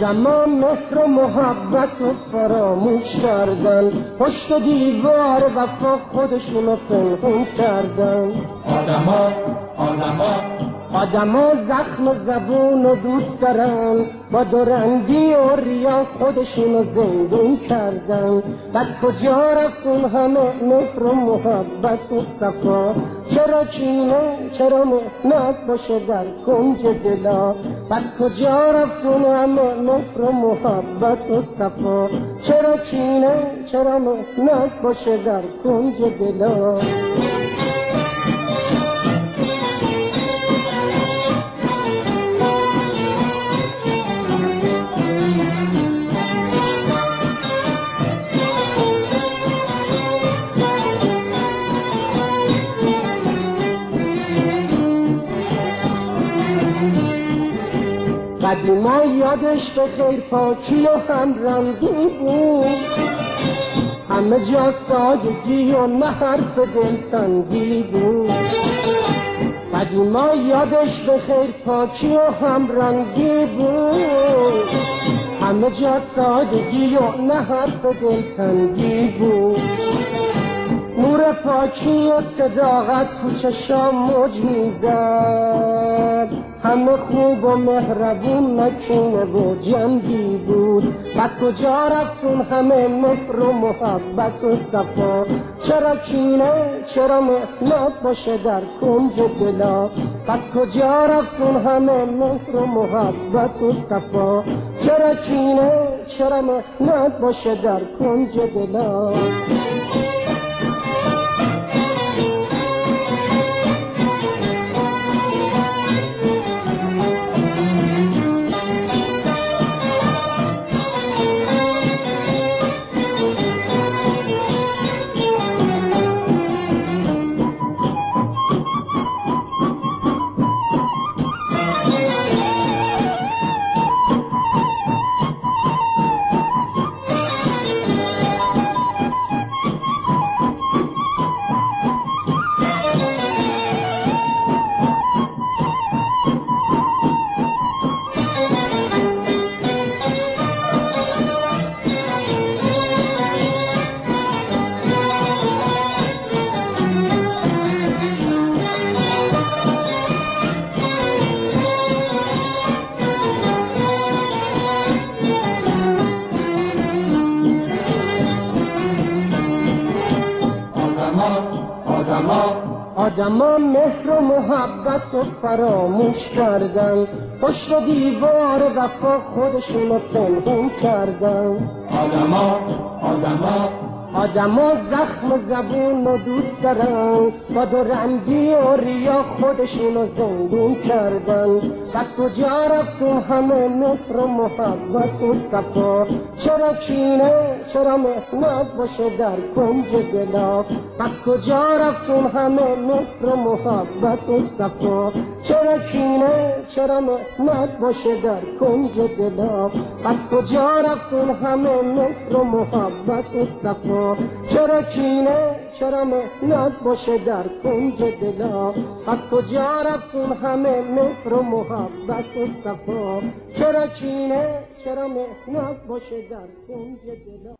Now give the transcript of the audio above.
آدما مهر و محبت و فراموش کردن. پشت دیوار وفا خودشونو پنهون کردن. آدما آدما. آدما زخم زبون و دوست دارن. با دورنگی و ریا خودشونو زندون کردن. بس کجا رفتون همه مهر و محبت و صفا؟ چرا کینه چرا مهنت باشه در کنج دلا؟ بس کجا رفتون همه مهر و محبت و صفا؟ چرا کینه چرا مهنت باشه در کنج دلا؟ قدیما یادش به خیر پاکی و همرنگی بود. همه جا سادگی و نه حرف دلتنگی بود. قدیما یادش به خیر پاکی و همرنگی بود. همه جا سادگی و نه حرف دلتنگی بود. نور پاکی و صداقت تو چشام موج می‌زد. همه خوب و مهربون نکینه و جنگی بود. پس کجا رفتون همه مهر و محبت و صفا؟ چرا کینه چرا مهنت باشه در کنج دلا؟ پس کجا رفتون همه مهر و محبت و صفا؟ چرا کینه چرا مهنت باشه در کنج دلا؟ آدما مهر و محبت و فراموش کردن. پشت دیوار وفا خودشونو پنهون کردن. آدما آدما. آدما زخم زبون و دوست دارن. با دورنگی و ریا خودشونو زندون کردن. پس کجا رفتون همه مهر و محبت و صفا؟ چرا کینه چرا مهنت باشه در کنج دلا؟ پس کجا رفتون همه مهر و محبت و صفا؟ چرا کینه چرا مهنت باشه در کنج دلا؟ پس کجا رفتون همه مهر و محبت و صفا؟ چرا کینه؟ چرا مهنت باشه در کنج دلا؟ پس کجا رفتون همه مهر و محبت و صفا؟ چرا کینه؟ چرا مهنت باشه در کنج دلا؟